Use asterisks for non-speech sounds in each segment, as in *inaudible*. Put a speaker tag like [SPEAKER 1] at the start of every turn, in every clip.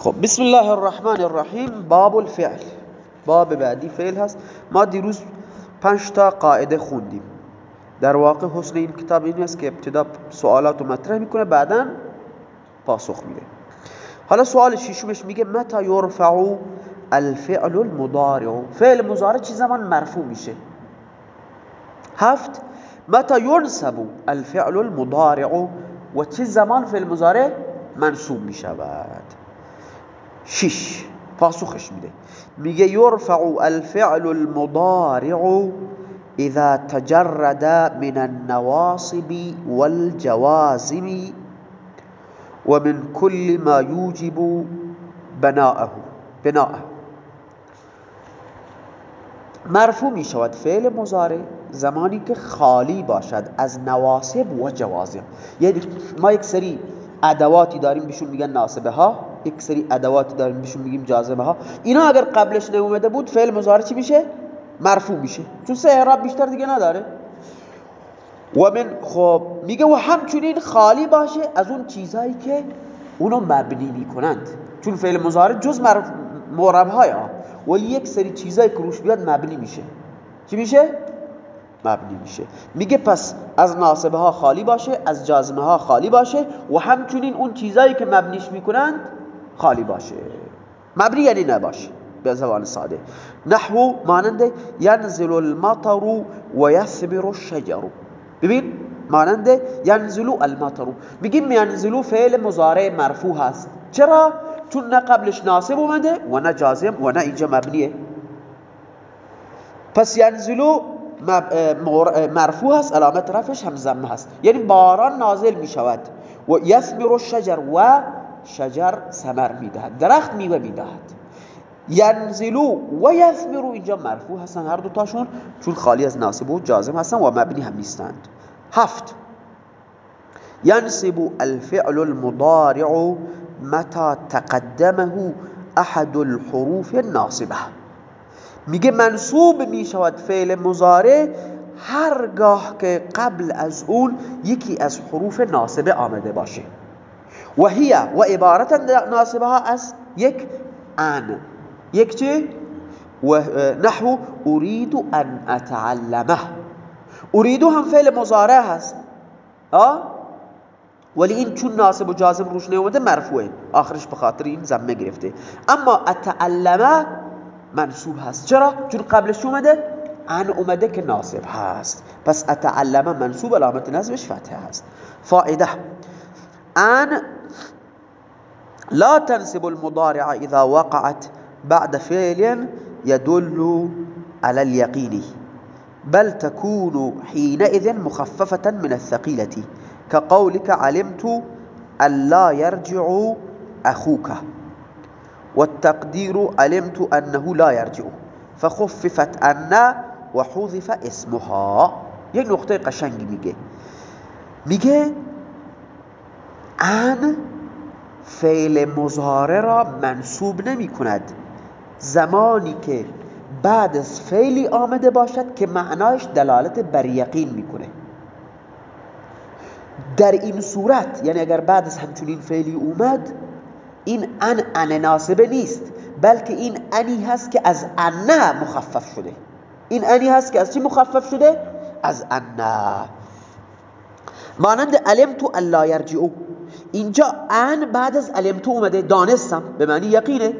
[SPEAKER 1] خب بسم الله الرحمن الرحیم. باب الفعل. باب بعدی فعل هست. ما دیروز پنج تا قاعده خوندیم. در واقع حسن این کتاب این است که ابتدا سوالات رو مطرح می‌کنه بعدا پاسخ میده. حالا سوال ششمش میگه متى يرفع الفعل المضارع؟ فعل مضارع چه زمان مرفوع میشه؟ هفت متى ينسب الفعل المضارع؟ و چه زمان فعل مضارع منصوب می‌شود؟ شش پاسخش میده. میگه يرفع الفعل المضارع اذا تجرد من النواصب والجوازم ومن كل ما يوجب بناءه. بناءه. مرفوع می شود فعل مضارع زمانی که خالی باشد از نواصب و جوازم. یعنی ما یک سری ادواتی داریم بهشون میگن ناسبه ها یک سری ادواتی داریم بهشون میگیم جازمه ها اینا اگر قبلش نیومده بود فعل مضارع چی میشه؟ مرفوع میشه. چون سه اعراب بیشتر دیگه نداره. و من خب میگه و همچنین خالی باشه از اون چیزهایی که اونو مبنی می‌کنند. چون فعل مضارع جز معرب های ها ولی یک سری چیزایی که روش بیاد مبنی میشه. چی میشه؟ مبنی میشه. میگه پس از ناصبه ها خالی باشه از جازمه ها خالی باشه و همچنین اون چیزایی که مبنیش می‌کنند خالی باشه. مبنی یعنی نباشه. به زبان ساده. نحو مانند ینزل المطر و یثمر الشجر. ببین مانند ینزلو المطر. میگیم ینزلو فعل مضارع مرفوع هست. چرا؟ چون نه قبلش ناصب اومده و نه جازم و نه اینجا مبنیه. پس ینزلو مرفوع هست علامت رفش هم زمه هست. یعنی باران نازل می شود و یثمر الشجر و شجر ثمر می‌دهد درخت میوه می‌دهد. ینزلو و یثمرو اینجا مرفوع هستن هر دوتاشون چون خالی از ناصب و جازم هستن و مبنی هم نیستند. هفت. ينصب الفعل المضارع متى تقدمه احد الحروف الناصبه. میگه منصوب می‌شود فعل مضارع هرگاه که قبل از اون یکی از حروف ناصبه آمده باشه. و هی و عبارت ناصبه ها از یک ان. یک چه و نحو اريد ان اتعلمه اريد هم فعل مضارع هست. ها ولی این چون ناسب و جازم روش نیومده مرفوعه. آخرش به خاطر این زمه گرفته. اما اتعلمه منصوب هست. چرا؟ چون قبلش اومده؟ ان اومده که ناسب هست. پس اتعلمه منصوب علامت نصبش فتحه هست. فائده ان لا تنسب المضارع إذا وقعت بعد فعل يدل على اليقين بل تكون حينئذ مخففة من الثقيلة. كقولك علمت أن لا يرجع أخوك والتقدير علمت أنه لا يرجع فخففت أن وحذف اسمها. یک نقطه قشنگی میگه. میگه آن فعل مضارع را منصوب نمی کند. زمانی که بعد از فعلی آمده باشد که معنایش دلالت بر یقین می‌کنه در این صورت یعنی اگر بعد از همچنین فعلی اومد این ان ان ناسبه نیست بلکه این انی هست که از ان مخفف شده. این انی هست که از چی مخفف شده؟ از ان. مانند علمتو الا یرجعو. اینجا ان بعد از علمتو اومده دانستم. به معنی یقینه؟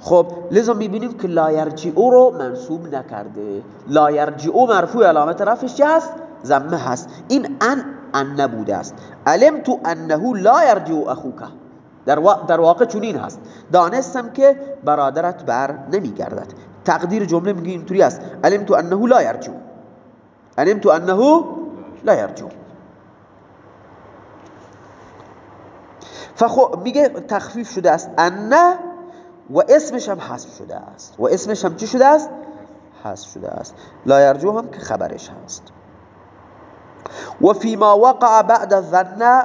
[SPEAKER 1] خب لذا می‌بینیم که لا یرجعو رو منصوب نکرده. لا یرجعو مرفوع علامت رفش چه هست؟ زمه هست. این ان ان نبوده است. علمت انه لا یرجع اخوک. در, در واقع چنین هست. دانستم که برادرت بر نمیگردد. تقدیر جمله میگه اینطوری است. علمت انه لا یرجع علمت انه لا یرجع فخو میگه تخفیف شده است. ان و اسمش هم حذف شده است. و اسمش هم چی شده است؟ حذف شده است. لا یرجو هم که خبرش هست. و فيما وقع بعد الظن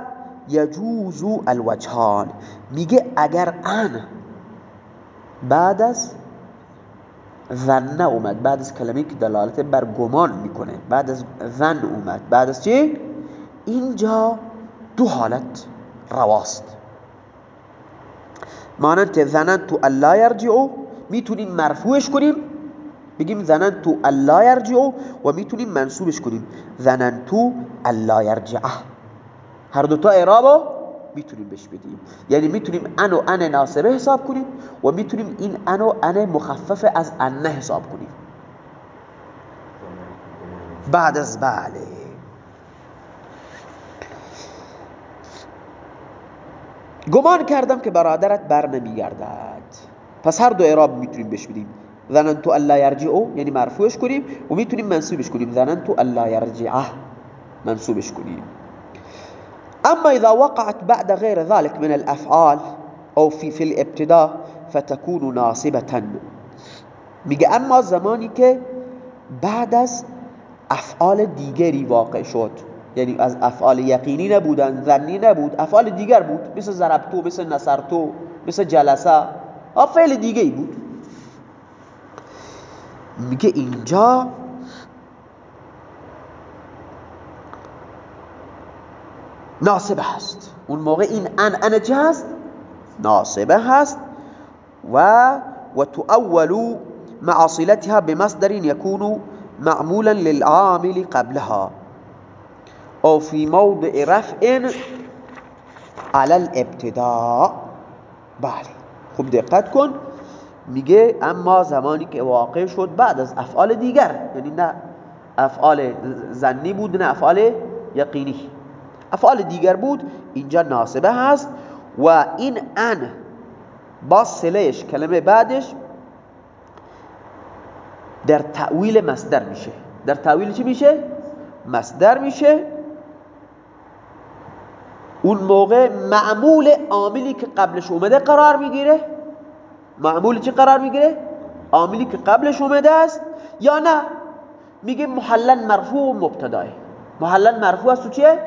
[SPEAKER 1] يجوز الوجهان. میگه اگر ان بعد از ظن اومد بعد از کلمه که دلالت بر گمان می‌کنه بعد از ظن اومد بعد از چی؟ اینجا دو حالت رواست. مانند ظننت الا یرجعو می‌تونیم مرفوعش کنیم بگیم ظننت الا یرجعو و می‌تونیم منصوبش کنیم. ظننت الا یرجعه. هر دوتا اعرابو می‌تونیم بهش بدیم. یعنی می‌تونیم ان و ان ناسبه حساب کنیم و می‌تونیم این ان و ان مخفف از ان حساب کنیم. بعد از بله گمان کردم که برادرت بر نمیگردد پس هر دو اعراب می‌تونیم بهش بدیم. ظننتو الا یرجعو یعنی مرفوعش کنیم و می‌تونیم منصوبش کنیم. ظننتو الا یرجعه منصوبش کنیم. اما اذا وقعت بعد غير ذلك من الافعال او في في الابتداء فتكون ناصبة میگه اما زمانی که بعد از افعال دیگری واقع شد یعنی از افعال یقینی نبودن ظنی نبود افعال دیگر بود مثل ضربتو مثل نصرتو مثل جلسه فعل دیگه ای بود. میگه اینجا ناسبه هست. اون موقع این ان ان چه هست؟ ناسبه هست. و و تؤول مع صلتها بمصدر يكون معمولا للعامل قبلها. او في موضع رفع على الابتداء. بله. خوب دقت کن. میگه اما زمانی که واقع شد بعد از افعال دیگر. یعنی نه افعال زنی بود نه افعال یقینی. افعال دیگر بود. اینجا ناسبه هست. و این ان با سلش کلمه بعدش در تعویل مصدر میشه. در تعویل چی میشه؟ مصدر میشه. اون موقع معمول عاملی که قبلش اومده قرار می‌گیره. معمول چی قرار می‌گیره؟ عاملی که قبلش اومده است یا نه؟ میگه محلن مرفوع و مبتدای. محلن مرفوع است و چیه؟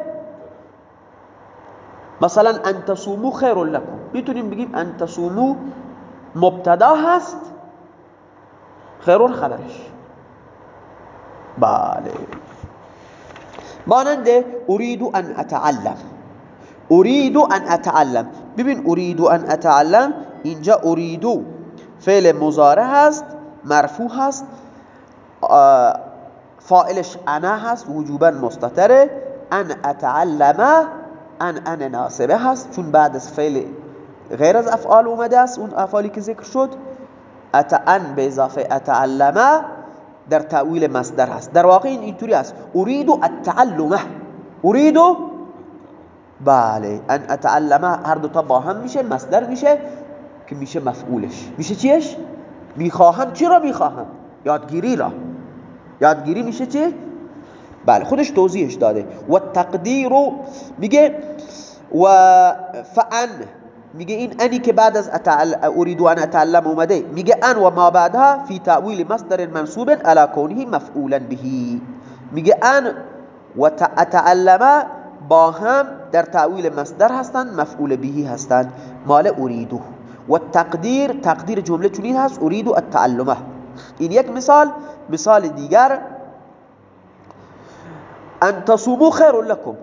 [SPEAKER 1] مثلا ان تصومو خیر لکم. می‌تونیم بگیم ان تصومو مبتدا هست خیرون خبرش. بله. مانند اريد ان اتعلم اريد ان اتعلم ببین اريد ان اتعلم اینجا اریدو فعل مزاره هست مرفوع هست فائلش انا هست وجوبا مستتره ان اتعلم ان ان ناسبه هست چون بعد از فعل غیر از افعال اومده است اون افعالی که ذکر شد اتعن به اضافه اتعلمه در تأویل مصدر هست در واقع این اینطوری است اریدو التعلمه اریدو بله. أن اتعلمه هر دو تا با هم میشه مصدر میشه که میشه مفعولش. میشه چیش؟ میخواهم. چی را میخواهم؟ یادگیری را. یادگیری میشه چی؟ بله خودش توضیحش داده. و تقدیر میگه و فعن. میگه این انی که بعد از اريد ان اتعلم اومده. میگه ان و ما بعدها فی تأویل مصدر منصوب على كونه مفعولا به میگه ان و اتعلم با هم در تأویل مصدر هستند مفعول بهی هستند. مال اریدو. و تقدیر تقدیر جمله چنین هست اریدو التعلمه. این یک مثال مثال دیگر. ان تصومو خیر لکم.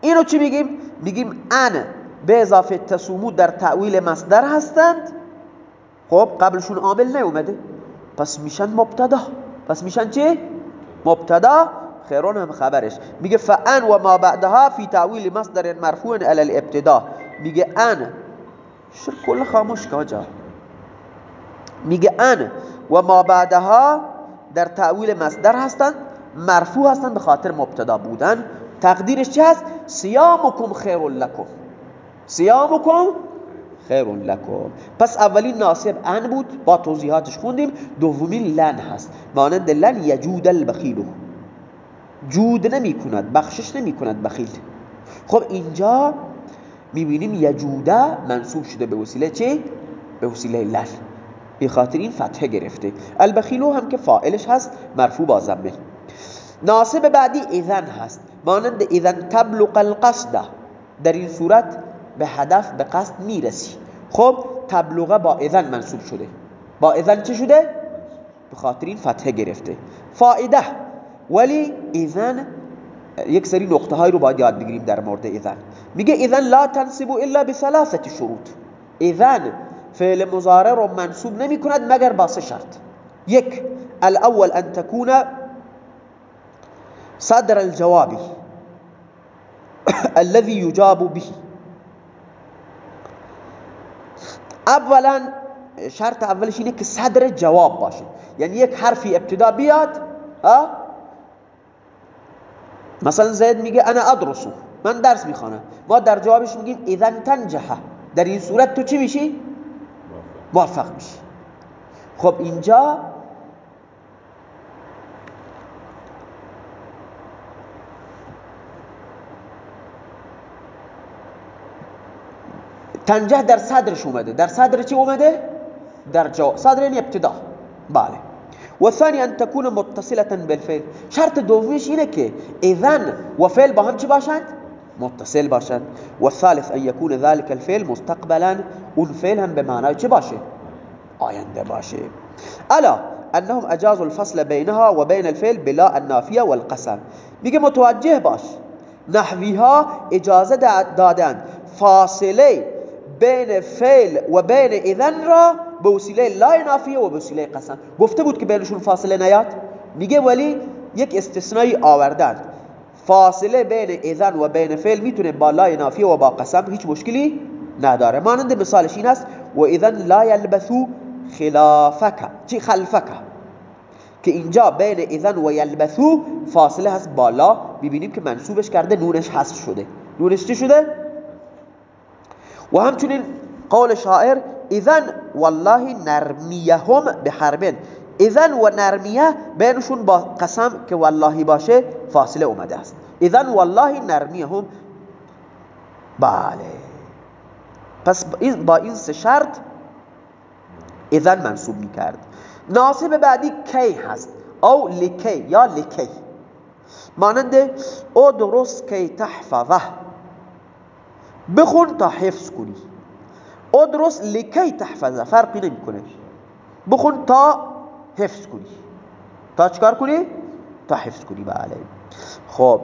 [SPEAKER 1] اینو چی میگیم؟ میگیم ان به اضافه تصومو در تعویل مصدر هستند. خب قبلشون عامل نیومده. پس میشن مبتدا. پس میشن چی؟ مبتدا. خیرون هم خبرش. میگه فان و ما بعدها فی تعویل مصدر مرفوع علی الابتدا. میگه ان. شر کل خاموش کجا میگه ان و ما بعدها در تعویل مصدر هستند مرفوع هستند به خاطر مبتدا بودن. تقدیرش چه هست؟ صیامکم خیر لکم. صیامکم خیر لکم. پس اولین ناصب ان بود با توضیحاتش خوندیم. دومین لن هست. مانند لن یجود البخیل جود نمی کند بخشش نمی کند بخیل. خب اینجا می‌بینیم یجوده منصوب شده به وسیله چه؟ به وسیله لن به خاطر این فتحه گرفته. البخیلو هم که فائلش هست مرفوع با ناصب بعدی اذن هست. مانند اذن تبلغ القصد. در این صورت به هدف به قصد می‌رسی. خب تبلغه با اذن منصوب شده. با اذن چه شده؟ به خاطر این فتحه گرفته. فائده. ولی اذن یک سری نقطه های رو باید یاد بگیریم در مورد اذن. میگه اذن لا تنصب الا بثلاثة شروط. اذن فعل مضارع رو منصوب نمی کند مگر با سه شرط. یک الأول ان تكون صدر الجوابی *coughs* الذي يجاب به. اولا شرط اولش اینه که صدر جواب باشه. یعنی یک حرفی ابتدا بیاد مثلا زید میگه انا ادرسو. من درس می‌خوانم. ما در جوابش میگیم اذن تنجحه در این صورت تو چی میشی؟ موفق میشی. خب اینجا تنجه در صدرش اومده. در صدر چی اومده؟ در جواب صدر یعنی ابتدا. بله. و ثانی أن تكون متصلة بالفعل. شرط دومیش اینه که إذن و فعل با هم؟ متصل باشند و ثالث أن يكون ذلك الفعل مستقبلا اون هم به معنای چی باشه؟ آینده باشه. الا انهم اجازوا الفصل بينها و بین الفعل بلا النافیه والقسم. میگه متوجه باش. نحوی ها اجازه دادن. فاصله بین فعل و بین اذن را به وسیله لا نافیه و به وسیله قسم. گفته بود که بینشون فاصله نیاد. میگه ولی یک استثنایی آوردن فاصله بین اذن و بین فعل می‌تونه با لا نافیه و با قسم هیچ مشکلی نداره. مانند مثالش این است و اذن لا یلبثو خلافک. چی؟ خلفک. که اینجا بین اذن و یلبثو فاصله هست بالا ببینیم که منصوبش کرده نونش حذف شده. نونش چی شده؟ و همچنین قول شاعر اذن والله نرمیهم به حربن اذن و نرمیه بینشون با قسم که والله باشه فاصله اومده است اذن والله نرمیهم بله پس با این سه شرط اذن منصوب می‌کرد ناصب بعدی کی هست او لکی یا لکی مانند او درست کی تحفظه بخون تا حفظ کنی ادرس لکی تحفظه فرقی نمی‌کنه. بخون تا حفظ کنی. تا چکار کنی؟ تا حفظ کنی. بله. خب.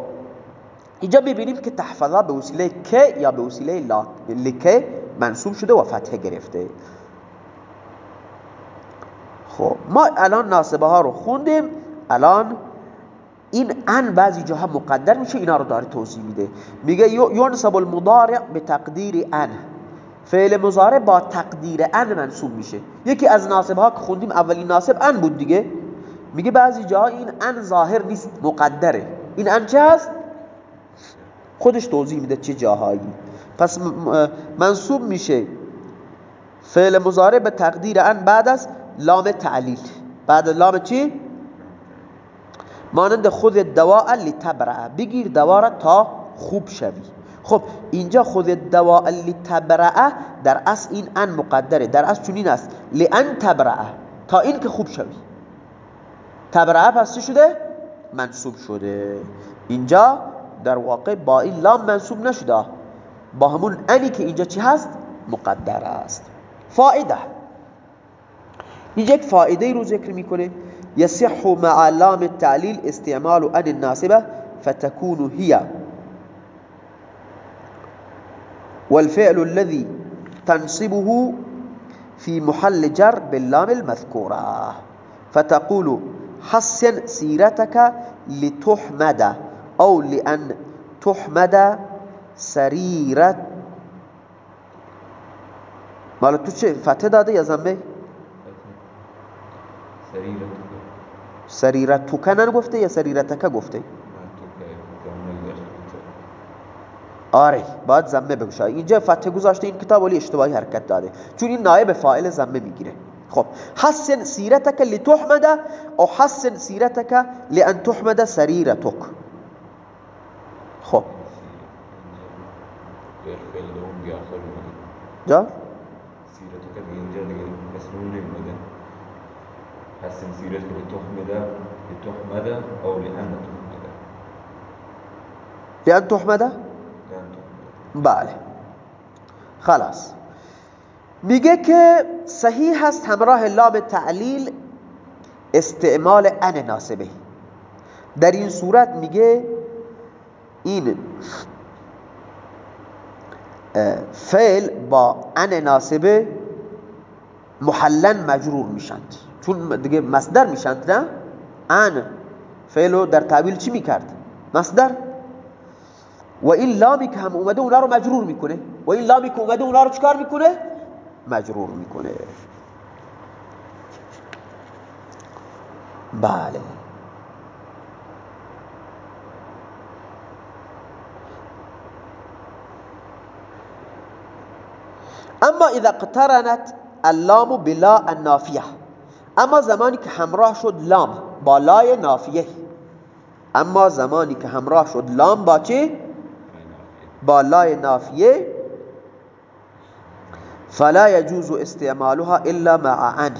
[SPEAKER 1] اینجا ببینیم که تحفظه به وسیله که یا به وسیله لکه منصوب شده و فتحه گرفته. خب. ما الان ناسبه ها رو خوندیم. الان این ان بعضی جاها مقدر میشه اینا رو داره توضیح میده. میگه ینصب المضارع به تقدیر ان. فعل مضارع با تقدیر ان منصوب میشه. یکی از ناسب ها که خوندیم اولین ناسب ان بود دیگه. میگه بعضی جاها این ان ظاهر نیست مقدره. این ان چه هست؟ خودش توضیح میده چه جاهایی. پس منصوب میشه. فعل مضارع به تقدیر ان بعد از لام تعلیل. بعد لام چی؟ مانند خود دواء لتبرع بگیر دوا را تا خوب شوی. خب اینجا خود دواء لتبرع در اصل این ان مقدره در اصل چنین است. لان تبرع تا این که خوب شوی. تبرع پس شده؟ منصوب شده. اینجا در واقع با این لام منصوب نشده. با همون انی که اینجا چی هست؟ مقدر است. فائده. اینجا یک فائده رو ذکر می‌کنه. يصح مع لام التعليل استعمال أن الناصبة فتكون هي والفعل الذي تنصبه في محل جر باللام المذكورة. فتقول حسن سيرتك لتحمد أو لأن تحمد سريرة. مالا تو چه؟ فتح داده یا زمه؟ سریرتک نگفته یا سریرتک گفته؟ آره باید زمه بگوشه اینجا فتح گذاشته این کتاب ولی اشتباهی حرکت داده. چون این نایب فاعل زمه می‌گیره. خب حسن سیرتک لتحمد او حسن سیرتک لان تحمد سریرتک. خب. جا؟
[SPEAKER 2] سیرتک اینجا دیگه مسنون نمیده. حسن سیرتک لتحمد لتحمد او لان تحمد.
[SPEAKER 1] لان تحمد
[SPEAKER 2] لان تحمد؟
[SPEAKER 1] بله. خلاص. میگه که صحیح هست همراه لام تعلیل استعمال ان ناسبه. در این صورت میگه این فعل با ان ناسبه محلن مجرور میشند. چون دیگه مصدر میشند نه؟ ان فعلو در تعبیل چی می‌کرد؟ مصدر. و این لامی که هم اومده اونا رو مجرور می‌کنه. و این لامی که اومده اونا رو چکار می‌کنه؟ مجرور می‌کنه. بله. اما اذا اقترنت اللام بلا النافیه. اما زمانی که همراه شد لام با لای نافیه. اما زمانی که همراه شد لام با چه؟ با لای نافیه فلا يجوز استعمالها الا مع ان.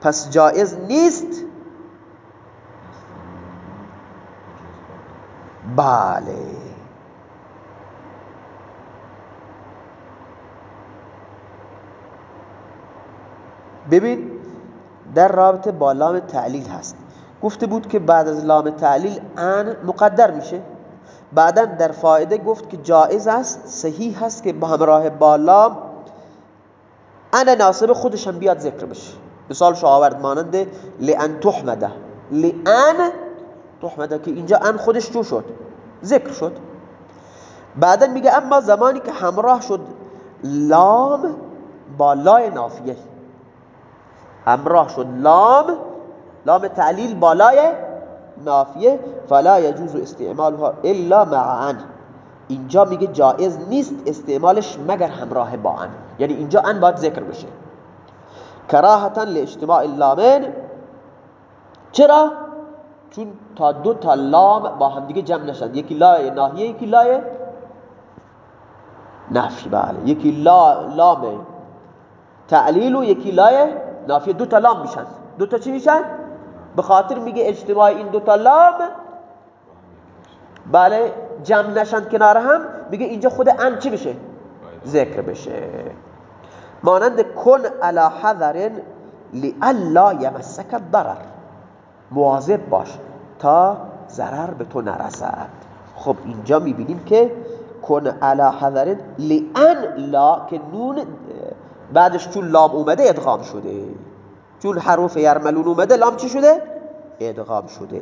[SPEAKER 1] پس جائز نیست. بله. ببین در رابطه با لام تعلیل هست. گفته بود که بعد از لام تعلیل ان مقدر میشه. بعدا در فایده گفت که جائز است صحیح هست که با همراه با لام ان ناسب خودش هم بیاد ذکر بشه. مثال شو آورد مانند لئن تحمده. لئن تحمده که اینجا ان خودش چو شد؟ ذکر شد. بعدا میگه اما زمانی که همراه شد لام با لای نافیه. همراه شد لام لام تعلیل بالای نافیه فلا يجوز استعمالها الا مع ان. اینجا میگه جائز نیست استعمالش مگر همراه با ان. یعنی اینجا ان باید ذکر بشه. کراهتا لاجتماع اللامین. چرا؟ چون تا دو تا لام با هم دیگه جمع نشد یکی لای ناهیه یکی لای نفی. بله. یکی لا لام تعلیل و یکی لای نافیه. دو تا لام میشن. دو تا چی میشن؟ به خاطر میگه اجتماع این دو تا لام. بله جمع نشن کنار هم میگه اینجا خود ان چی بشه؟ ذکر بشه. مانند کن علی حذر لالا یمسک الضرر مواظب باش تا ضرر به تو نرسد. خب اینجا می‌بینیم که کن علی حذر لان لا که نون بعدش چون لام اومده ادغام شده. چون حروف یرملون اومده لام چی شده؟ ادغام شده.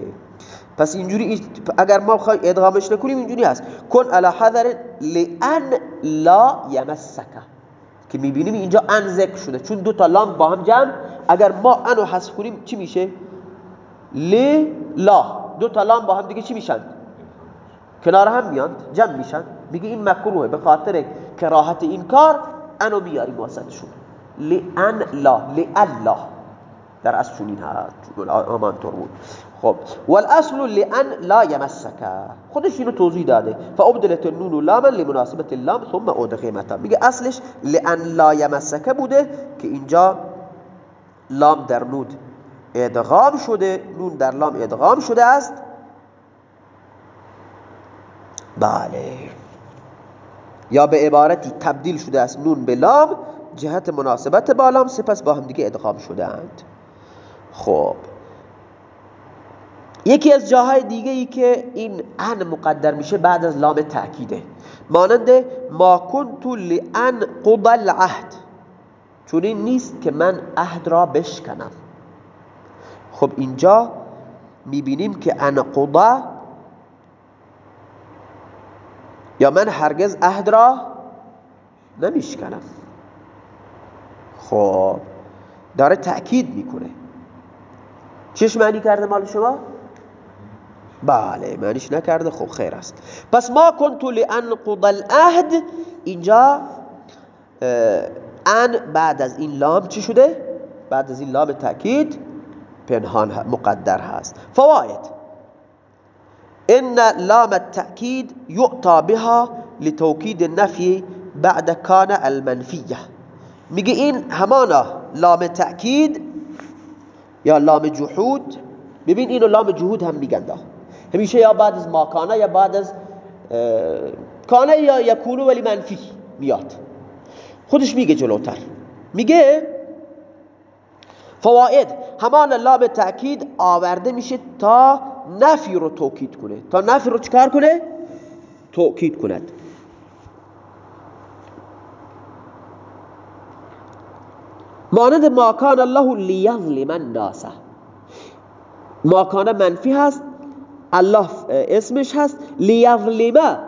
[SPEAKER 1] پس اینجوری اگر ما بخوایم ادغامش نکنیم اینجوری هست. کن علی حذر لان لا یمسک. که می‌بینیم اینجا ان ذکر شده چون دو تا لام با هم جمع. اگر ما انو حذف کنیم چی میشه؟ ل لا. دو تا لام با هم دیگه چی میشن؟ کنار هم میان جمع میشن. میگه این مکروهه به خاطر کراهت این کار انو میاریم واسطشون. لان لا لان لا. در اصل چنین هست آمانطور بود. خب والاصل لان لا یمسک خودش اینو توضیح داده. فابدلت النون لاما لمناسبت اللام ثم ادغمتا میگه اصلش لان لا یمسک بوده که اینجا لام در نود ادغام شده نون در لام ادغام شده است. بله. یا به عبارتی تبدیل شده است نون به لام جهت مناسبت با لام سپس با هم دیگه ادغام شده اند. خب. یکی از جاهای دیگه ای که این ان مقدر میشه بعد از لام تأکیده. مانند ما کنت لان قضى العهد. چون این نیست که من عهد را بشکنم. خب اینجا می‌بینیم که ان قضا یا من هرگز عهد را نمیشکنم. خب داره تأکید می‌کنه. چش معنی کرده مال شما؟ بله معنیش نکرده. خب خیر است. پس ما کنتو لانقض العهد. اینجا ان بعد از این لام چی شده؟ بعد از این لام تأکید پنهان مقدر هست. فواید. ان لام التأکید یعطا بها لتوکید النفی بعد کان المنفیه. میگه این همانا لام تأکید یا لام جهود ببین اینو لام جهود هم میگن همیشه یا بعد از ماکانه یا بعد از کانه یا یکونو ولی منفی میاد. خودش میگه جلوتر. میگه فواید همان لام تأکید آورده میشه تا نفی رو توکید کنه. تا نفی رو چکار کنه؟ توکید کند. مانند ما کان الله لیظلم الناس. ما کان منفی هست الله اسمش هست لیظلم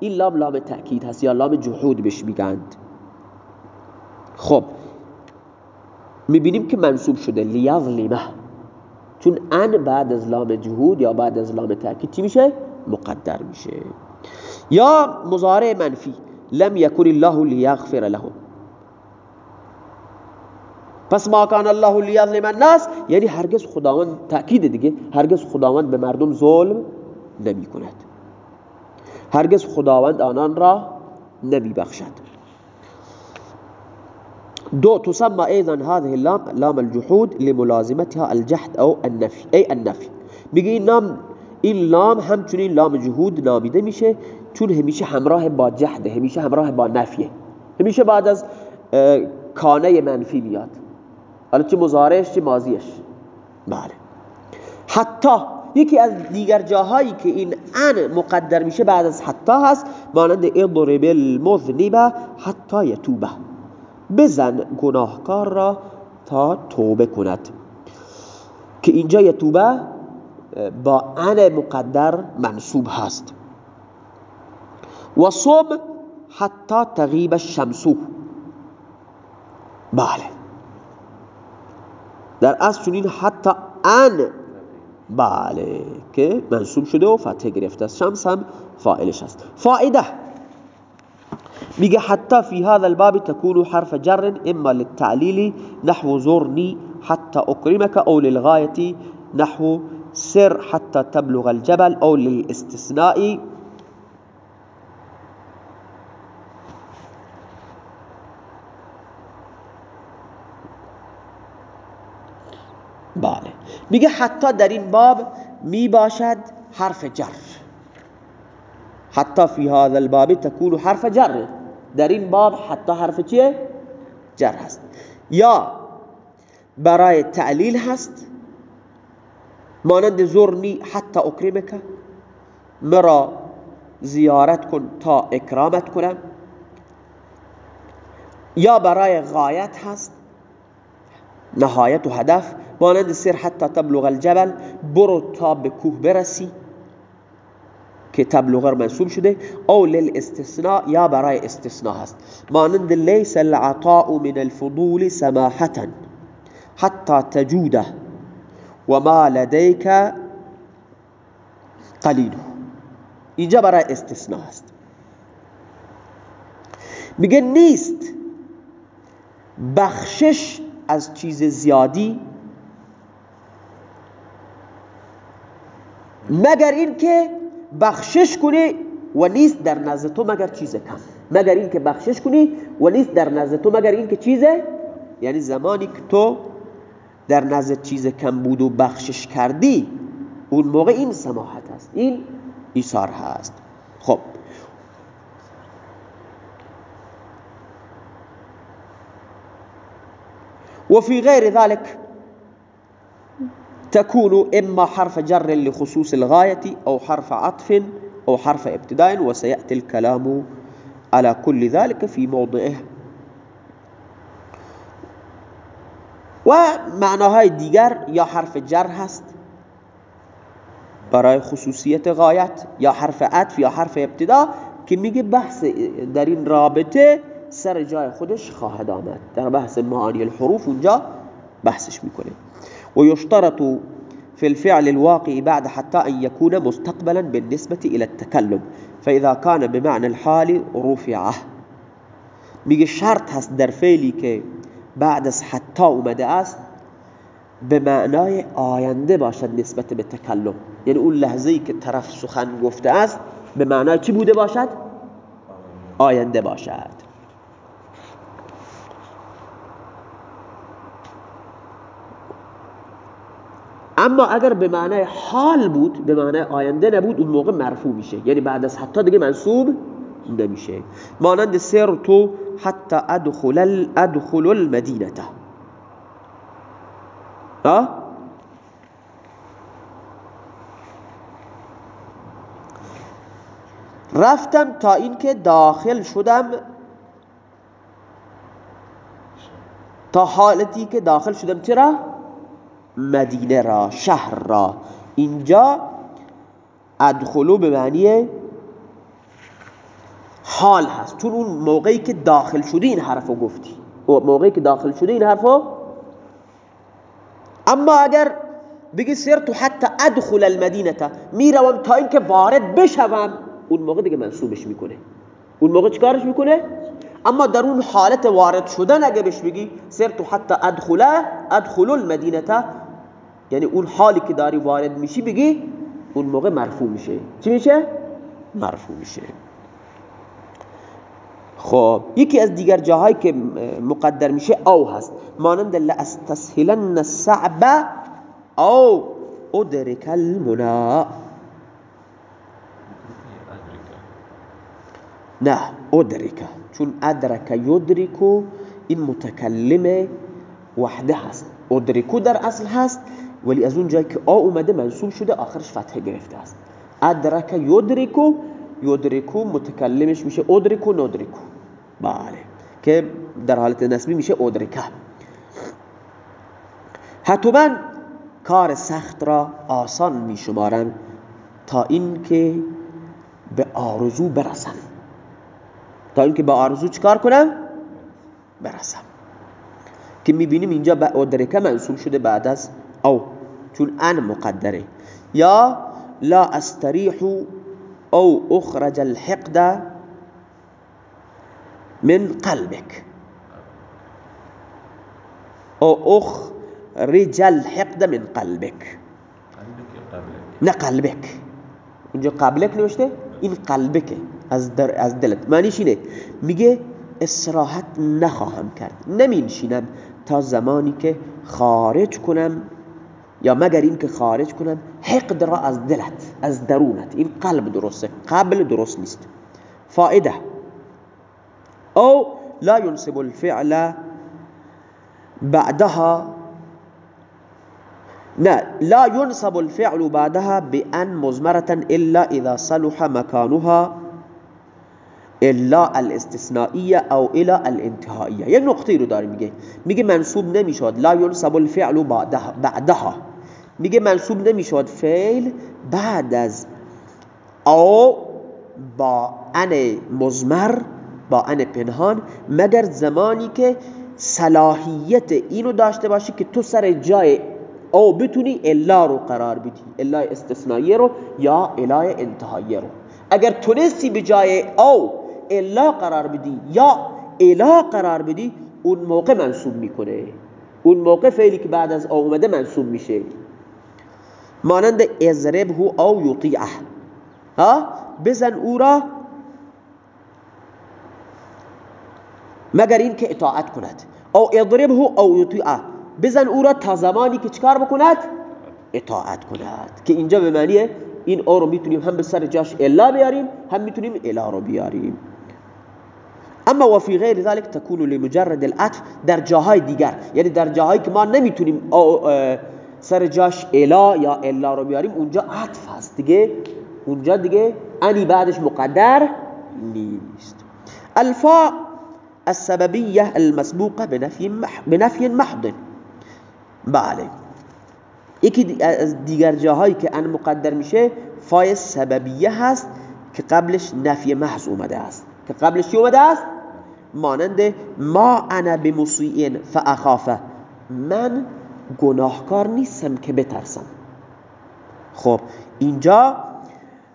[SPEAKER 1] این لام لام تأکید هست یا لام جحود بهش میگند. خب می‌بینیم که منصوب شده لیظلمه چون ان بعد از لام جهود یا بعد از لام تأکید چی میشه؟ مقدر میشه. یا مضارع منفی لم یکن الله لیغفر لهم پس ما کان الله لیظلم الناس یعنی هرگز خداوند تأکید دیگه هرگز خداوند به مردم ظلم نمی کند هرگز خداوند آنان را نمی بخشد دو تسمى ايضا هذه اللام لام الجحود لملازمتها الجحد او النفي ای النفي. میگه این نام این لام همچنین لام جهود نامیده میشه چون همیشه همراه با جحده همیشه همراه با نفیه. همیشه بعد از کانه منفی میاد. حالا چه مزارش چه مازیش بله. حتی یکی از دیگر جاهایی که این ان مقدر میشه بعد از حتی هست مانند اضرب المذنب حتی یتوبه بزن گناهکار را تا توبه کند. که اینجا یتوبه با ان مقدر منصوب هست. و صبح حتی تغیب الشمسو بله. در اصل چنین حتی ان بله که منصوب شده و فتح گرفته است. شمس هم فائلش است. فائده. میگه حتی فی هذا الباب تكون حرف جر اما للتعلیل نحو زرنی حتى اکرمك او للغایتی نحو سر حتى تبلغ الجبل او للاستثناء بله. میگه حتی در این باب می باشد حرف جر. حتی فی هذا الباب تکون حرف جر. در این باب حتی حرف چیه؟ جر هست. یا برای تعلیل هست. مانند زرنی حتی اکرمک مرا زیارت کن تا اکرامت کنم. یا برای غایت هست. نهایت و هدف مانند سر حتی تبلغ الجبل. برو تا به کوه برسی که تبلغ منصوب شده. او للاستثناء یا برای استثناء هست. مانند لیس العطاء من الفضول سماحة حتى تجوده وما لديك قلیل. اینجا برای استثناء هست. میگه نیست بخشش از چیز زیادی مگر اینکه بخشش کنی و نیست در نزد تو مگر چیز کم. مگر اینکه بخشش کنی و نیست در نزد تو مگر اینکه چیز یعنی زمانی که تو در نزد چیز کم بود و بخشش کردی اون موقع این سماحت هست این ایثار هست. خب. وفي غير ذلك تكون إما حرف جر لخصوص الغاية أو حرف عطف أو حرف ابتداء وسيأتي الكلام على كل ذلك في موضعه. و معناهای دیگر یا حرف جر هست برای خصوصیت غایت یا حرف عطف یا حرف ابتدا که میگه بحث در این رابطه سر جای خودش خواهد آمد. در بحث معانی الحروف اونجا بحثش میکنه ويشترط في الفعل الواقع بعد حتى أن يكون مستقبلا بالنسبة إلى التكلم. فإذا كان بمعنى الحال رفعه. میگه شرط هست در فعلی که بعد از حتی اومده است به معنای آینده باشد نسبت به تکلم یعنی اون لحظه ای که طرف سخن گفته است به معنای چی بوده باشد؟ آینده باشد. اما اگر به معنای حال بود به معنای آینده نبود اون موقع مرفوع میشه. یعنی بعد از حتی دیگه منصوب نمیشه. مانند سر تو حتی ادخل ادخل المدینه ها؟ رفتم تا اینکه داخل شدم. تا حالتی که داخل شدم. چرا؟ مدینه را شهر را. اینجا ادخلو به معنی حال هست. چون اون موقعی که داخل شدی این حرفو گفتی. موقعی که داخل شدی این حرفو اما اگر بگی تو حتی ادخل المدینه می‌روم تا اینکه وارد بشوم اون موقع دیگه منصوبش می‌کنه. اون موقع چیکارش می‌کنه؟ اما در اون حالت وارد شدن اگه بهش بگی تو حتی ادخله ادخل المدینه یعنی اون حالی که داری وارد میشی بگی اون موقع مرفوع میشه. چی میشه؟ مرفوع میشه. خب یکی از دیگر جاهایی که مقدر میشه او هست. مانند لاستسهلن الصعب او ادرک المنا. نه ادرک. چون ادرک یدرکو این متکلم وحده هست. ادرکو در اصل هست. ولی از اون جایی که آ اومده منصوب شده آخرش فتحه گرفته است. ادرک یدرکو یدرکو متکلمش میشه ادرکو ندرکو بله که در حالت نسبی میشه ادرکه. حتما کار سخت را آسان میشمارن تا اینکه به آرزو برسن تا اینکه به آرزو چکار کنم؟ برسم. که می‌بینیم اینجا به ادرکه منصوب شده بعد از او چون ان مقدره. یا لا استریح او اخرج الحقد من قلبك او اخرج الحقد من قلبك نه قلبك اینجا قبلک نوشته؟ این قلبکه از, در از دلت. معنیش اینه. میگه استراحت نخواهم کرد. نمینشینم تا زمانی که خارج کنم یا مگر این که خارج کنم حقد را از دلت از درونت. این قلب درسته قبل درست نیست. فائده او لا ينسب الفعل بعدها. لا لا ينسب الفعل بعدها بأن مزمرة إلا إذا صلح مكانها. الا الاستثنائیه او الى الانتهائیه. یک نقطه رو داره میگه. میگه منصوب نمی‌شد. لا ينصب الفعل بعدها. میگه منصوب نمی‌شد فعل بعد از او با ان مزمر با ان پنهان مگر زمانی که صلاحیت اینو داشته باشی که تو سر جای او بتونی الا رو قرار بدی. الا استثنائیه رو یا الای انتهایی رو. اگر تونستی به جای او الا قرار بدی یا الا قرار بدی اون موقع منصوب می‌کنه. اون موقع فعلی که بعد از اومده منصوب میشه. مانند هو او یطیعه. ها؟ بزن او را مگر این که اطاعت کند. او اضربه او یطیعه. بزن او را تا زمانی که چکار بکند؟ اطاعت کند. که اینجا به معنیه این او رو می‌تونیم هم به سر جاش الا بیاریم هم می‌تونیم الا رو بیاریم. اما و فی غیر ذلك تكون لمجرد العطف در جاهای دیگر. یعنی در جاهایی که ما نمی‌تونیم سر جاش الا یا الا رو بیاریم اونجا عطف هست دیگه. اونجا دیگه انی بعدش مقدر نیست. الفا السببیه المسبوقه بنفی محض. بله. یکی از دیگر جاهایی که ان مقدر میشه فای سببیه هست که قبلش نفی محض اومده است. که قبلش چی اومده است؟ مانند ما انا بمسیئین فاخافه. من گناهکار نیستم که بترسم. خب اینجا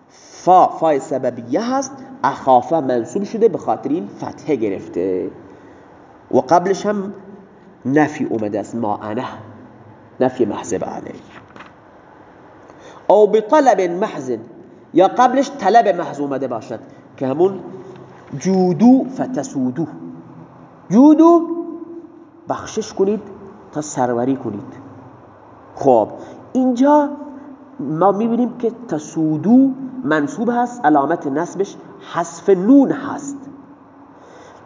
[SPEAKER 1] فا فای سببیه هست. اخافه منصوب شده به خاطر این فتحه گرفته. و قبلش هم نفی اومده است. ما انا. نفی محض بله او بطلب محض. یا قبلش طلب محض اومده باشد. که همون جودو فتسودو. جودو بخشش کنید تا سروری کنید. خب اینجا ما می‌بینیم که تسودو منصوب هست علامت نصبش حذف نون هست.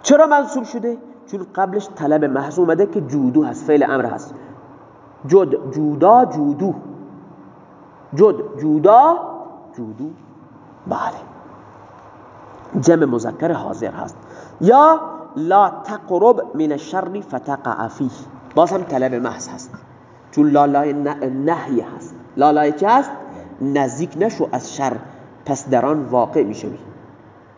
[SPEAKER 1] چرا منصوب شده؟ چون قبلش طلب محض اومده که جودو هست فعل امر هست. جد جودا جودو. جد جودا جودو. بله. جمع مذکر حاضر هست. یا لا تقرب من الشر فتقع فيه باز هم طلب محض هست. چون لا لای نهی هست. لا لای چه هست؟ نزدیک نشو از شر. پس در آن واقع می‌شوی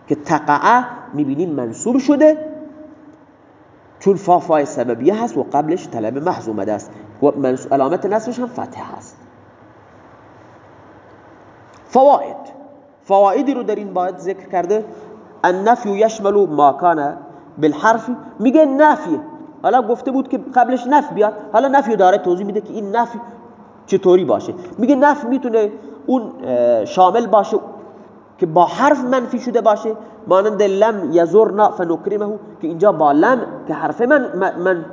[SPEAKER 1] که تقع می‌بینین منصوب شده. چون فافای سببیه هست و قبلش طلب محض اومده است. و علامت نصبش هم فتح هست. فواید. فوایدی رو در این باید ذکر کرده. النفی یشمل ما کان بالحرف. میگه نفی. حالا گفته بود که قبلش نفی بیاد. حالا نفی داره توضیح میده که این نفی چطوری باشه. میگه نفی می‌تونه اون شامل باشه که با حرف منفی شده باشه. مانند لم یزرنا فنکرمه که اینجا با لم که حرف من, من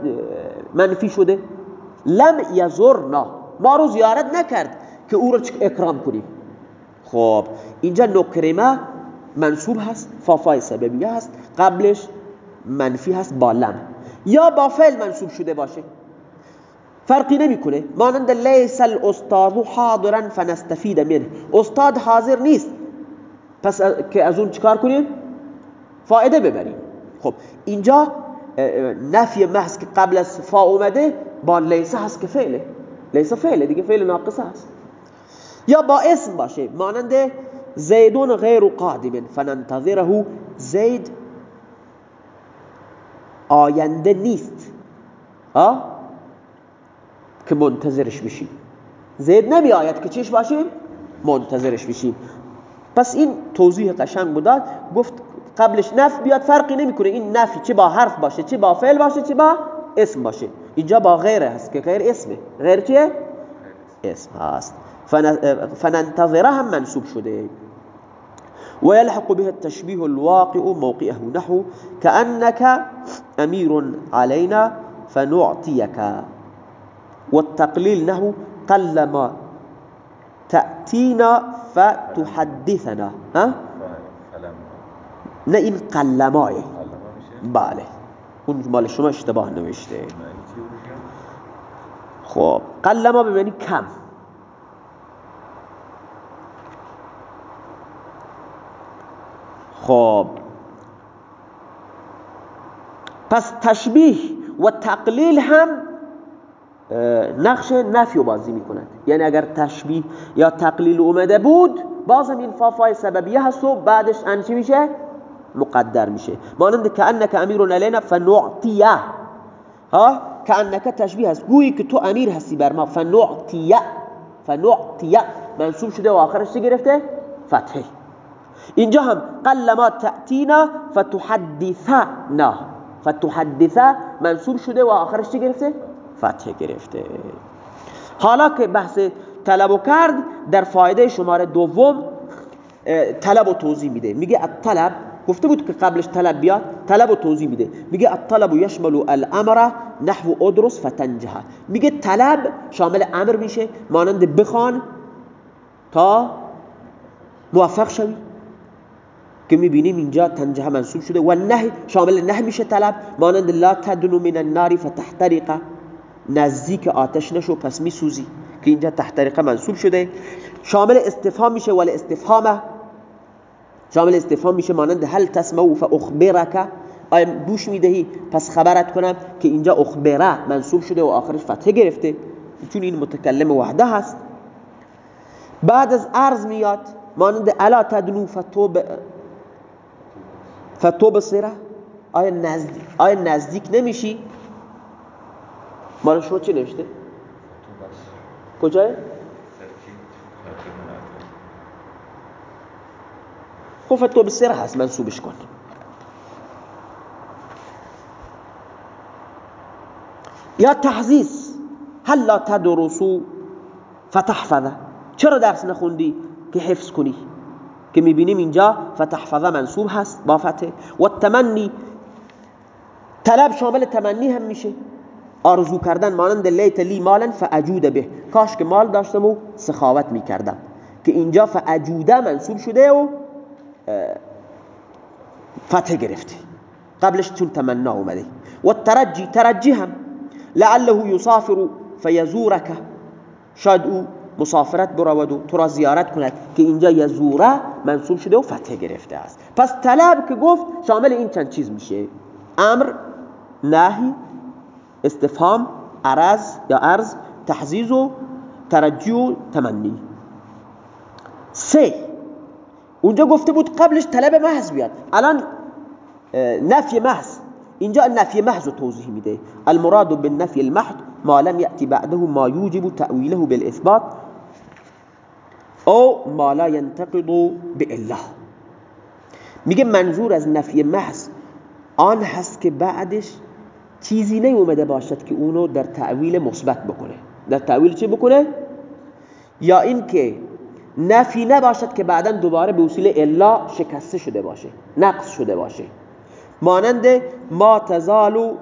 [SPEAKER 1] منفی شده. لم یزرنا. ما رو زیارت نکرد که او رو اکرام کنیم. خب اینجا نکرمه منصوب هست فافای سببیه هست قبلش منفی هست با لم. یا با فعل منصوب شده باشه. فرقی نمی‌کنه. مانند لیس الاستاذ حاضرا فنستفید منه. استاد حاضر نیست. پس که از اون چیکار کنیم؟ فایده ببریم. خب اینجا نفی محض که قبل از فا اومده با لیس هست که فعله. لیس فعله دیگه فعل ناقصه هست. یا با اسم باشه مانند زیدون غیر قادم فننتظره زید آینده نیست. ها؟ که منتظرش بشیم. زید نمی آید که چیش باشیم منتظرش بشیم. پس این توضیح قشنگ بوداد گفت قبلش نف بیاد فرقی نمی‌کنه این نفی چه با حرف باشه چه با فعل باشه چه با اسم باشه. اینجا با غیره هست که غیر اسمه. غیر چیه؟ اسم هست. فننتظره هم منصوب شده. ويلحق به التشبيه الواقع موقعه نحو كأنك أمير علينا فنعطيك والتقليل نحو قلما تأتينا فتحدثنا ها؟ نه این قلمایه بله. اون مال شما اشتباه نوشته. خب. قلما به معنی کم. خب. پس تشبیه و تقلیل هم نقش نفی و بازی می‌کند. یعنی اگر تشبیه یا تقلیل اومده بود بازم این فافای سببیه هست و بعدش انچی میشه؟ مقدر میشه. مانند که انک امیر علینا فنعطیه. ها؟ که انک تشبیه هست. گویی که تو امیر هستی بر ما. فنعطیه. فنعطیه. منصوب شده و آخرش چه گرفته؟ فتحه. اینجا هم قل ما تأتینا فتحدثنا فتحدثا منصوب شده و آخرش چی گرفته؟ فتح گرفته حالا که بحث طلب کرد در فایده شماره دوم طلب و توضیح میده میگه الطلب گفته بود که قبلش طلب بیاد طلب و توضیح میده میگه الطلب یشمل الامر نحو ادرس فتنجه میگه طلب شامل امر میشه مانند بخوان تا موفق شوی که می‌بینیم اینجا تنجه منصوب شده. و نه شامل نه میشه طلب. مانند لا تدنو من النار فتحترق. نزدیک آتش نشو پس میسوزی که اینجا تحترقه منصوب شده. شامل استفهام میشه ولی استفهام شامل استفهام میشه مانند هل تسمعو فاخبرک. آیا گوش می‌دهی پس خبرت کنم که اینجا اخبره منصوب شده و آخرش فتحه گرفته. چون این متکلم وحده هست. بعد از عرض میاد مانند الا تدنو فتوب فتو بصیره آیا نزدیک آیا نزدیک نمیشی؟ مال شما چی نوشته؟ کجای؟ خب فتو بصیره هست منصوبش کن. یا تحزیز هل لا تدرسو فتحفظه؟ چرا درس نخوندی که حفظ کنی؟ که می‌بینیم اینجا فتحفظه منصوب هست با فتح. و تمنی طلب شامل تمنی هم میشه. آرزو کردن مانند لیت لی مالا فاجود به. کاش که مال داشتم و سخاوت می‌کردم. که اینجا فاجوده منصوب شده و فتح گرفته. قبلش چون تمنا اومده. و ترجی ترجی هم. لعله یسافر فیزورک. شاید او مسافرت برود و تو را زیارت کند که اینجا یزوره منصوب شده و فتح گرفته است. پس طلب که گفت شامل این چند چیز میشه. امر نهی استفهام عرض یا عرض تحزیز و ترجی و تمنی. سه اونجا گفته بود قبلش طلب محض بیاد. الان نفی محض. اینجا نفی محض توضیح میده. المراد بالنفی المحض ما لم يأتي بعده ما يوجب تأويله بالإثبات. او ما لا ينتقض بالله. میگه منظور از نفی محض آن هست که بعدش چیزی نیومده باشد که اونو در تعویل مثبت بکنه. در تعویل چی بکنه؟ یا اینکه نفی نباشد که بعدا دوباره به وسیله الا شکسته شده باشه نقص شده باشه. مانند ما تزالو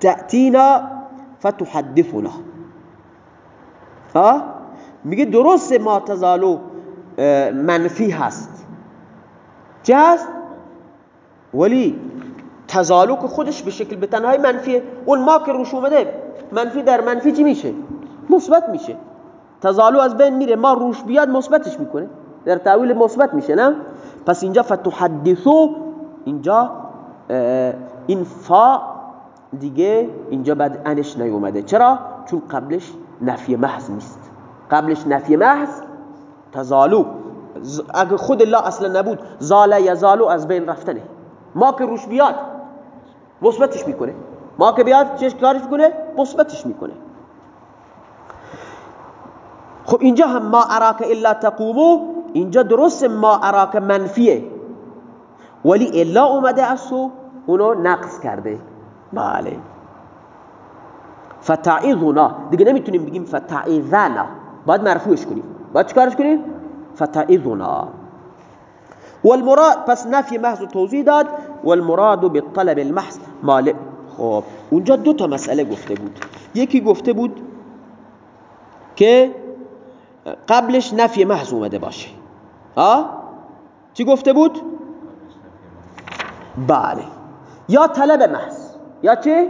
[SPEAKER 1] تأتینا فتحدثنا ها میگه درست ما تزالو منفی هست. چه هست ولی تزالو که خودش به شکل به تنهای منفیه اون ما که روش اومده منفی در منفی چی میشه؟ مثبت میشه. تزالو از بین میره ما روش بیاد مثبتش می‌کنه. در تعویل مثبت میشه نه؟ پس اینجا فتحدثو اینجا این فا دیگه اینجا بعد انش نیومده. چرا؟ چون قبلش نفی محض نیست. قبلش نفی محض تزالو. اگه خود الله اصلا نبود زال یزالو از بین رفتنه. ما که روش بیاد مثبتش می‌کنه. ما که بیاد چش کارش می‌کنه مثبتش می‌کنه. خب اینجا هم ما اراک الا تقومو اینجا درست ما اراک منفیه. ولی الا اومده از اونو نقص کرده. بله. فتعیذنا دیگه نمی‌تونیم بگیم فتعیذنا باید مرفوعش کنیم باید چیکارش کنیم فتعیذنا والمراد پس نفی محض توضیح داد. والمراد بالطلب المحض. مال خب اونجا دو تا مسئله گفته بود. یکی گفته بود که قبلش نفی محض اومده باشه. ها چی گفته بود؟ بله. یا طلب محض. یا چه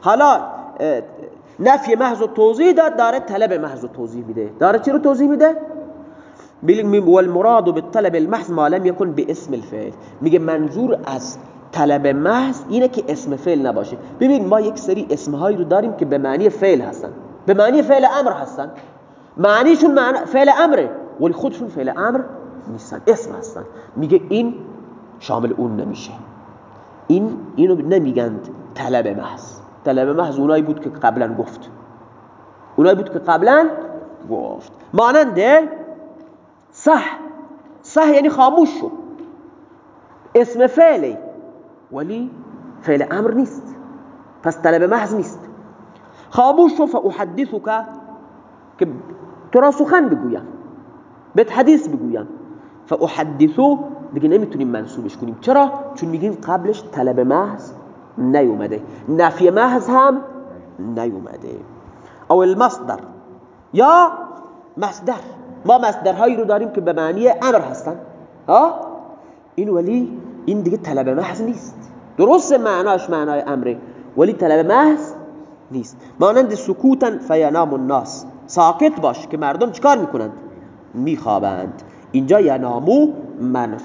[SPEAKER 1] حالا نفی محض و توضیح داد داره طلب محض و توضیح میده. داره چی رو توضیح میده؟ والمراد بالطلب المحض ما لم يكن باسم الفعل. میگه منظور از طلب محض اینه که اسم فعل نباشه. ببین ما یک سری اسمهایی رو داریم که به معنی فعل هستن. به معنی فعل امر هستن. معنیشون معنی فعل امره. ولی خودشون فعل امر نیستن. اسم هستن. میگه این شامل اون نمیشه. این اینو نمیگند طلب محض. طلب محض اونایی بود که قبلا گفت. اونایی بود که قبلا گفت. ماننده صح. صح یعنی خاموش شو اسم فعلی. ولی فعل أمر نیست. پس طلب محض نیست. خاموش شو فاحدثك که تو را سخن بگویم. بهت حدیث بگویم. فاحدثو دیگه نمیتونیم منصوبش کنیم. چرا؟ چون میگیم قبلش طلب محض نیومده. نفی محض هم نیومده. او المصدر. یا مصدر. ما مصدرهایی رو داریم که به معنی امر هستن. ها؟ این ولی این دیگه طلب محض نیست. درست معناش معنای امره. ولی طلب محض نیست. مانند سکوتن فینام الناس. ساکت باش که مردم چیکار می‌کنند؟ میخوابند. اینجا ینامو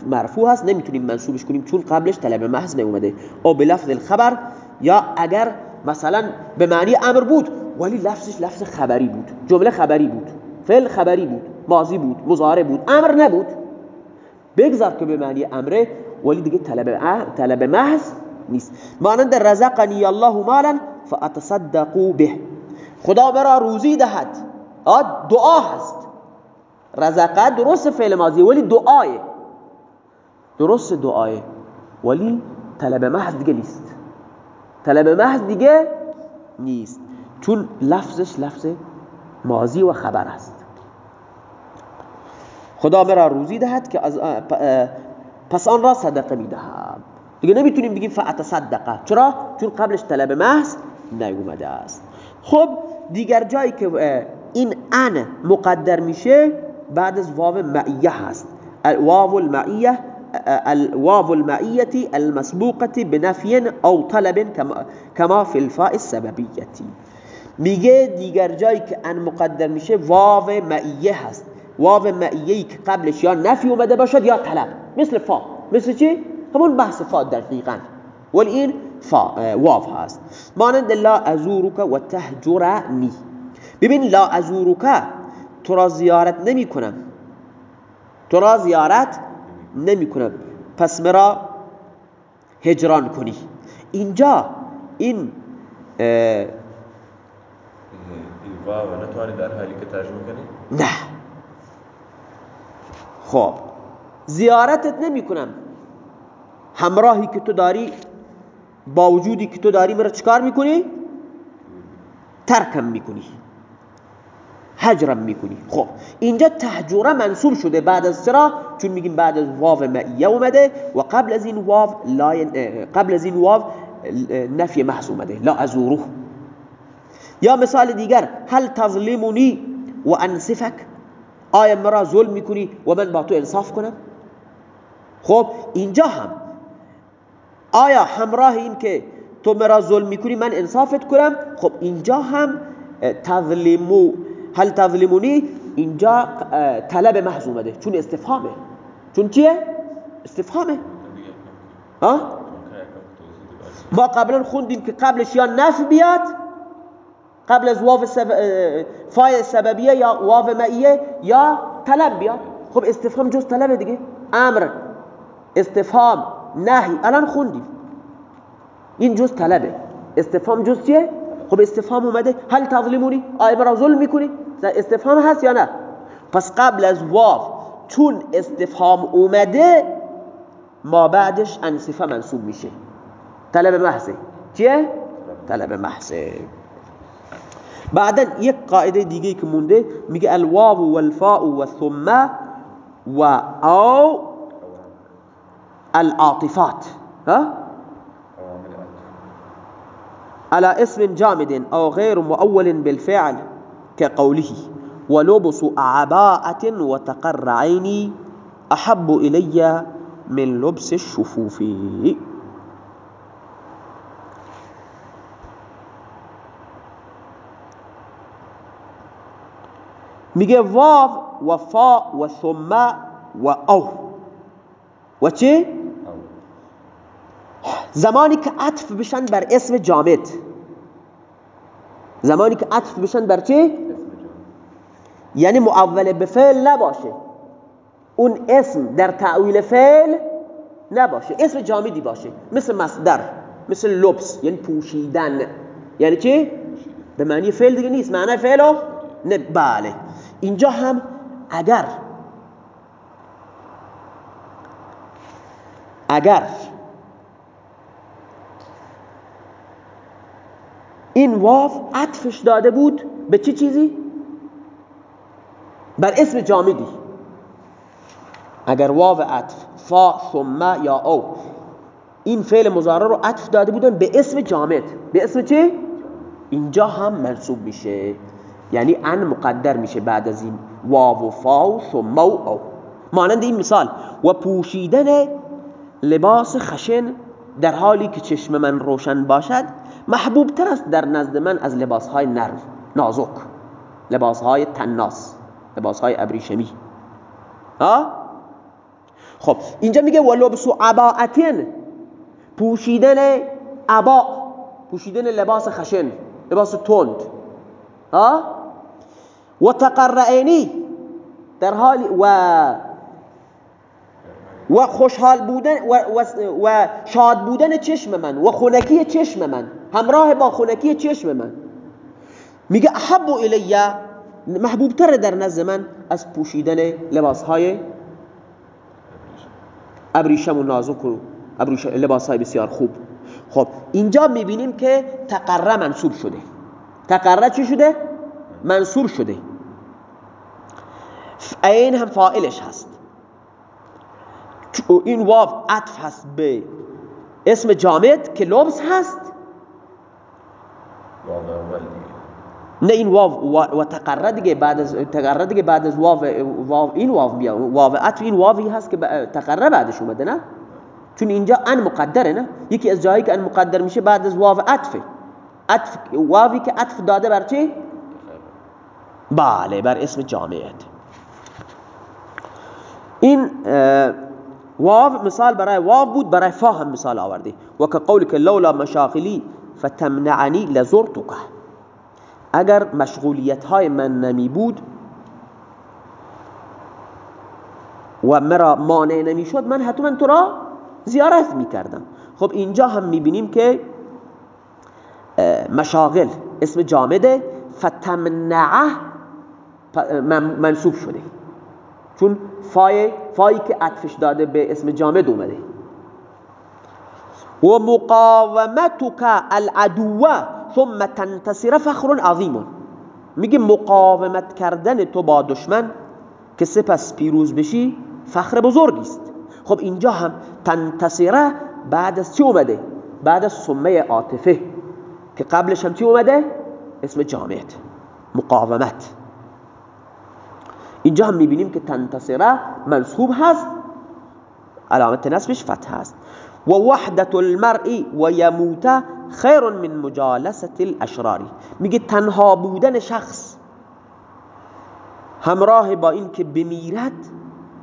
[SPEAKER 1] مرفوع هست نمی‌تونیم منصوبش کنیم چون قبلش طلب محض نیومده. او به لفظ الخبر یا اگر مثلا به معنی امر بود ولی لفظش لفظ خبری بود جمله خبری بود فعل خبری بود ماضی بود مضارع بود امر نبود. بگذار که به معنی امره ولی دیگه طلب طلب محض نیست. مانند رزقنی الله مالا فاتصدقوا به. خدا مرا روزی دهد. دعا هست. رزقه درست فعل ماضی ولی دعای درست دعای ولی طلب محض دیگه نیست. طلب محض دیگه نیست. چون لفظش لفظ ماضی و خبر است. خدا مرا روزی دهد که از پس آن را صدقه می‌دهم دیگه نمی‌تونیم بگیم فعت صدقه. چرا؟ چون قبلش طلب محض نیومده است. خب دیگر جایی که این ان مقدر میشه بعد از واو معیه هست. واو المعیه الواو المعیه المسبوقة بنفی أو طلب كما في الفاء السببیه میگه دیگر جایی که ان مقدر میشه واو معیه هست. واو معیهی که قبلش یا نفی اومده باشد یا طلب. مثل فا. مثل چی؟ همون بحث فا دقیقا. ولی این فا واف هست. مانند لا ازورک و تهجرنی ببین لا ازورک تو را زیارت نمی کنم. تو را زیارت نمی کنم. پس مرا هجران کنی. اینجا این
[SPEAKER 2] این واو نتوانی در حالی که ترجمه کنی؟
[SPEAKER 1] نه. خب زیارتت نمی کنم. همراهی که تو داری با وجودی که تو داری مرا چکار می‌کنی؟ ترکم می‌کنی حجرم می‌کنی. خب اینجا تحجوره منصوب شده بعد از سرا چون میگیم بعد از واو مئیه اومده و قبل از این واو قبل از این واو نفی محض اومده. لا ازوره. یا مثال دیگر هل تظلمونی و انصفک؟ آیا مرا ظلم می‌کنی و من با تو انصاف کنم؟ خب اینجا هم. آیا همراه این که تو مرا ظلم می‌کنی من انصافت کنم؟ خب اینجا هم تظلمو هل تظلمونی اینجا طلب محض اومده. چون استفهامه. چون چیه؟ استفهامه. ها؟ ما قبلا خوندیم که قبلش یا نفی بیاد قبل از واو سب... فای سببیه یا واو مئیه یا طلب بیاد. خب استفهام جز طلبه دیگه. امر استفهام نهی. الان خوندیم. این جز طلبه. استفهام جز چیه؟ خب استفهام اومده هل تظلمونی؟ آیا برا ظلم می‌کنی؟ استفهام هست یا نه؟ پس قبل از واو چون استفهام اومده ما بعدش انصفه منصوب میشه طلب محضه چیه؟ طلب محضه بعدا یک قاعده دیگه که مونده میگه الواو والفاء والثم و او العاطفات ها على اسم جامد أو غير مؤول بالفعل كقوله ولبس عباءة وتقر عيني أحب إلي من لبس الشفوف میگه واو و فا و ثم و أو و چه؟ زمانی که عطف بشن بر اسم جامد. زمانی که عطف بشن بر چه؟ یعنی معول به فعل نباشه. اون اسم در تعویل فعل نباشه. اسم جامدی باشه. مثل مصدر مثل لبس یعنی پوشیدن. یعنی چه؟ به معنی فعل دیگه نیست. معنی فعل نه بله. اینجا هم اگر اگر این واف عطفش داده بود به چه چی چیزی؟ بر اسم جامدی اگر واو عطف فا ثم یا او این فعل مضارع رو عطف داده بودن به اسم جامد به اسم چه؟ اینجا هم منصوب میشه یعنی ان مقدر میشه بعد از این واو و فا و ثم و او مانند این مثال و پوشیدن لباس خشن در حالی که چشم من روشن باشد محبوب تر است در نزد من از لباس های نرم نازک لباس های تناس لباس های ابریشمی. ها؟ خب اینجا میگه ولبسو عباعتین پوشیدن عبا پوشیدن لباس خشن لباس تند. ها؟ و تقرعینی در حال و و خوشحال بودن و, و, و شاد بودن چشم من و خونکی چشم من همراه با خونکی چشم من. میگه احب الیه محبوب تر در نزد من از پوشیدن لباس های ابریشم و نازک و لباس های بسیار خوب. خب اینجا می‌بینیم که تقره منصوب شده. تقره چی شده؟ منصوب شده. این هم فائلش هست. این واو عطف هست به اسم جامد که لبس هست. نه این واو و تقرر دیگه بعد از تقرر دیگه بعد از واو واو این واو بیا واو عطف این واوی هست که تقرر بعدش اومده نه؟ چون اینجا ان مقدره نه؟ یکی از جایی که ان مقدر میشه بعد از واو عطفه. عطف واوی که عطف داده بر چی؟ بله بر اسم جامعه این واو مثال برای واو بود برای فا مثال آورده و که قول که لولا مشاغلی فتمنعنی لزرتک. اگر مشغولیت های من نمی بود و مرا مانع نمی شد من حتما تو را زیارت می کردم. خب اینجا هم می بینیم که مشاغل اسم جامده فتمنعه منصوب شده. چون فای فایی که عطفش داده به اسم جامد اومده. و مقاومتك العدو ثم تنتصر فخر عظیم. میگه مقاومت کردن تو با دشمن که سپس پیروز بشی فخر بزرگی است. خب اینجا هم تنتصره بعد از چی اومده؟ بعد از سمه عاطفه که قبلش هم چی اومده؟ اسم جامد مقاومت. اینجا هم می‌بینیم که تنتصره منصوب هست. علامت نصبش فتح هست و وحدت المرء و یموت خیر من مجالست الاشراری میگه تنها بودن شخص همراه با این که بمیرد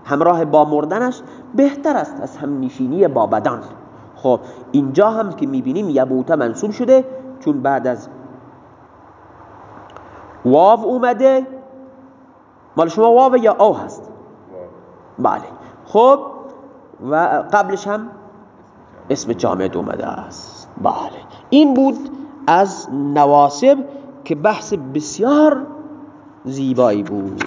[SPEAKER 1] همراه با مردنش بهتر است از هم نشینی با بدن. خب اینجا هم که می‌بینیم یموت منصوب شده چون بعد از واو اومده مال شما واو یا او هست؟ بله. خب و قبلش هم اسم جامد اومده است بله. این بود از نواسب که بحث بسیار زیبایی بود.